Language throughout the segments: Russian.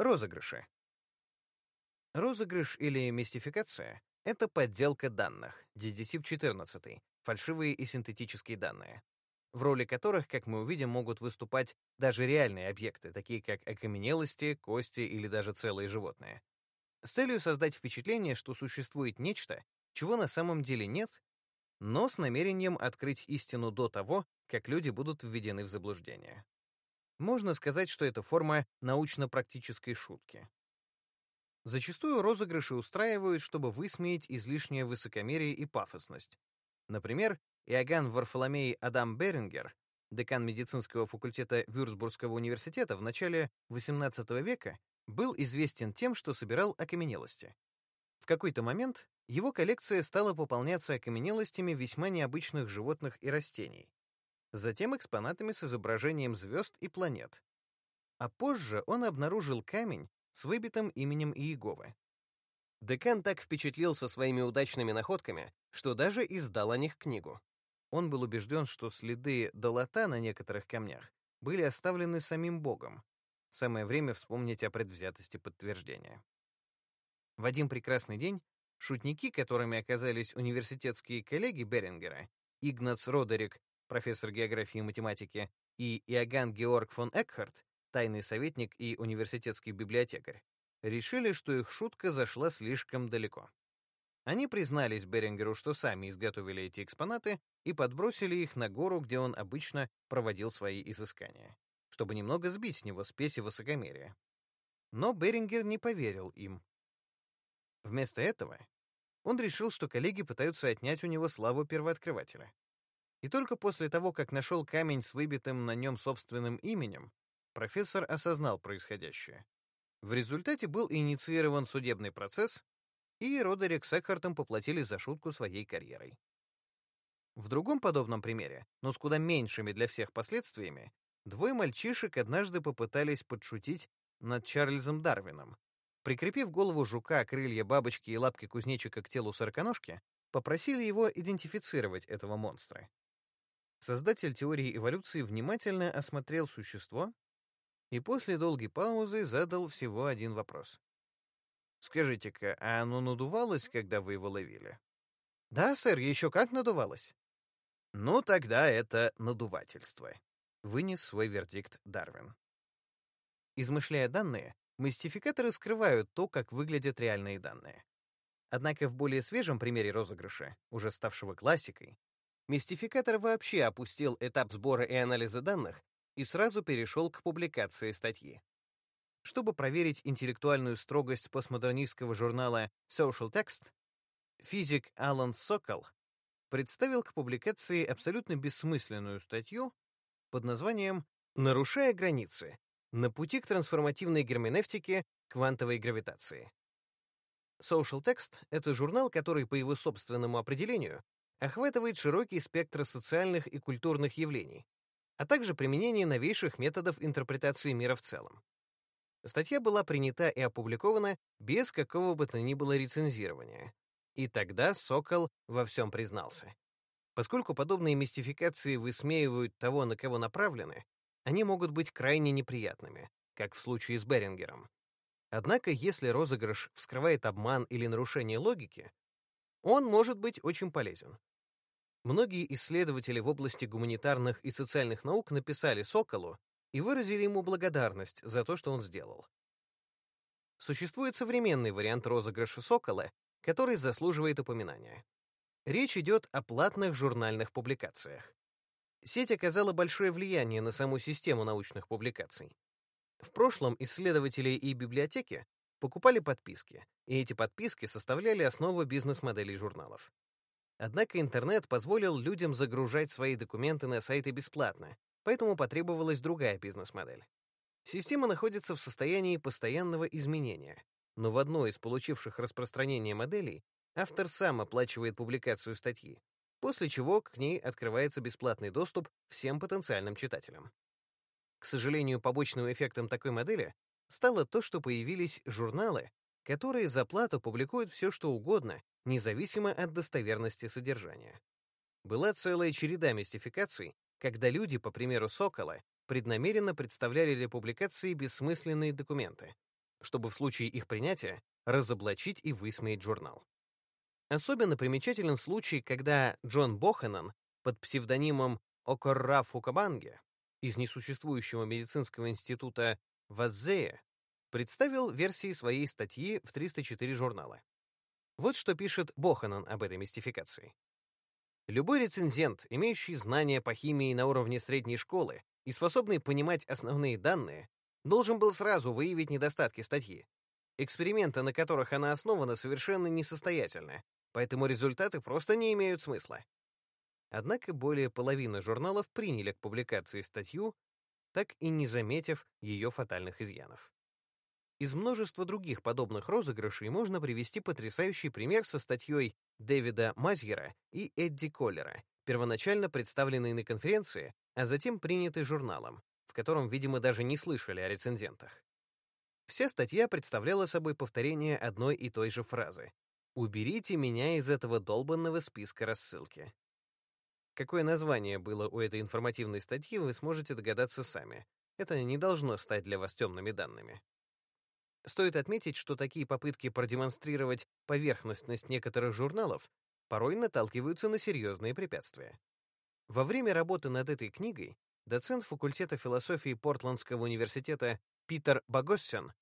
Розыгрыши. Розыгрыш или мистификация — это подделка данных, DD-14, фальшивые и синтетические данные, в роли которых, как мы увидим, могут выступать даже реальные объекты, такие как окаменелости, кости или даже целые животные. С целью создать впечатление, что существует нечто, чего на самом деле нет, но с намерением открыть истину до того, как люди будут введены в заблуждение. Можно сказать, что это форма научно-практической шутки. Зачастую розыгрыши устраивают, чтобы высмеять излишнее высокомерие и пафосность. Например, Иоганн Варфоломей Адам Берингер, декан медицинского факультета Вюрцбургского университета в начале XVIII века, был известен тем, что собирал окаменелости. В какой-то момент его коллекция стала пополняться окаменелостями весьма необычных животных и растений затем экспонатами с изображением звезд и планет. А позже он обнаружил камень с выбитым именем Иеговы. Декан так впечатлился своими удачными находками, что даже издал о них книгу. Он был убежден, что следы долота на некоторых камнях были оставлены самим Богом. Самое время вспомнить о предвзятости подтверждения. В один прекрасный день шутники, которыми оказались университетские коллеги Берингера, Игнац Родерик профессор географии и математики, и Иоганн Георг фон Экхарт, тайный советник и университетский библиотекарь, решили, что их шутка зашла слишком далеко. Они признались Берингеру, что сами изготовили эти экспонаты и подбросили их на гору, где он обычно проводил свои изыскания, чтобы немного сбить с него спесь и высокомерие. Но Берингер не поверил им. Вместо этого он решил, что коллеги пытаются отнять у него славу первооткрывателя. И только после того, как нашел камень с выбитым на нем собственным именем, профессор осознал происходящее. В результате был инициирован судебный процесс, и Родерик с Экхартом поплатили за шутку своей карьерой. В другом подобном примере, но с куда меньшими для всех последствиями, двое мальчишек однажды попытались подшутить над Чарльзом Дарвином. Прикрепив голову жука, крылья бабочки и лапки кузнечика к телу сороконожки, попросили его идентифицировать этого монстра. Создатель теории эволюции внимательно осмотрел существо и после долгой паузы задал всего один вопрос. «Скажите-ка, а оно надувалось, когда вы его ловили?» «Да, сэр, еще как надувалось». «Ну, тогда это надувательство», — вынес свой вердикт Дарвин. Измышляя данные, мистификаторы скрывают то, как выглядят реальные данные. Однако в более свежем примере розыгрыша, уже ставшего классикой, Мистификатор вообще опустил этап сбора и анализа данных и сразу перешел к публикации статьи. Чтобы проверить интеллектуальную строгость постмодернистского журнала Social Text, физик Алан Сокол представил к публикации абсолютно бессмысленную статью под названием «Нарушая границы. На пути к трансформативной герменевтике квантовой гравитации». Social Text — это журнал, который, по его собственному определению, охватывает широкий спектр социальных и культурных явлений, а также применение новейших методов интерпретации мира в целом. Статья была принята и опубликована без какого бы то ни было рецензирования. И тогда Сокол во всем признался. Поскольку подобные мистификации высмеивают того, на кого направлены, они могут быть крайне неприятными, как в случае с Берингером. Однако, если розыгрыш вскрывает обман или нарушение логики, он может быть очень полезен. Многие исследователи в области гуманитарных и социальных наук написали Соколу и выразили ему благодарность за то, что он сделал. Существует современный вариант розыгрыша Сокола, который заслуживает упоминания. Речь идет о платных журнальных публикациях. Сеть оказала большое влияние на саму систему научных публикаций. В прошлом исследователи и библиотеки покупали подписки, и эти подписки составляли основу бизнес-моделей журналов. Однако интернет позволил людям загружать свои документы на сайты бесплатно, поэтому потребовалась другая бизнес-модель. Система находится в состоянии постоянного изменения, но в одной из получивших распространение моделей автор сам оплачивает публикацию статьи, после чего к ней открывается бесплатный доступ всем потенциальным читателям. К сожалению, побочным эффектом такой модели стало то, что появились журналы, которые за плату публикуют все, что угодно, независимо от достоверности содержания. Была целая череда мистификаций, когда люди, по примеру Сокола, преднамеренно представляли для публикации бессмысленные документы, чтобы в случае их принятия разоблачить и высмеять журнал. Особенно примечателен случай, когда Джон Боханан под псевдонимом Окорра Фукабанге из несуществующего медицинского института Ваззея представил версии своей статьи в 304 журнала. Вот что пишет Боханан об этой мистификации. Любой рецензент, имеющий знания по химии на уровне средней школы и способный понимать основные данные, должен был сразу выявить недостатки статьи. Эксперименты, на которых она основана, совершенно несостоятельны, поэтому результаты просто не имеют смысла. Однако более половины журналов приняли к публикации статью, так и не заметив ее фатальных изъянов. Из множества других подобных розыгрышей можно привести потрясающий пример со статьей Дэвида Мазьера и Эдди Коллера, первоначально представленной на конференции, а затем принятой журналом, в котором, видимо, даже не слышали о рецензентах. Вся статья представляла собой повторение одной и той же фразы «Уберите меня из этого долбанного списка рассылки». Какое название было у этой информативной статьи, вы сможете догадаться сами. Это не должно стать для вас темными данными. Стоит отметить, что такие попытки продемонстрировать поверхностность некоторых журналов порой наталкиваются на серьезные препятствия. Во время работы над этой книгой доцент факультета философии Портландского университета Питер Багоссен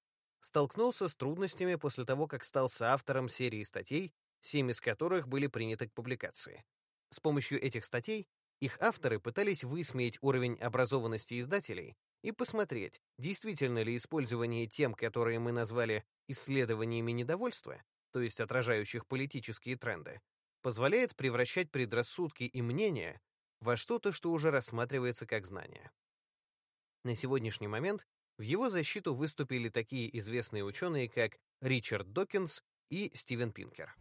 столкнулся с трудностями после того, как стал соавтором серии статей, семь из которых были приняты к публикации. С помощью этих статей их авторы пытались высмеять уровень образованности издателей и посмотреть, действительно ли использование тем, которые мы назвали исследованиями недовольства, то есть отражающих политические тренды, позволяет превращать предрассудки и мнения во что-то, что уже рассматривается как знание. На сегодняшний момент в его защиту выступили такие известные ученые, как Ричард Докинс и Стивен Пинкер.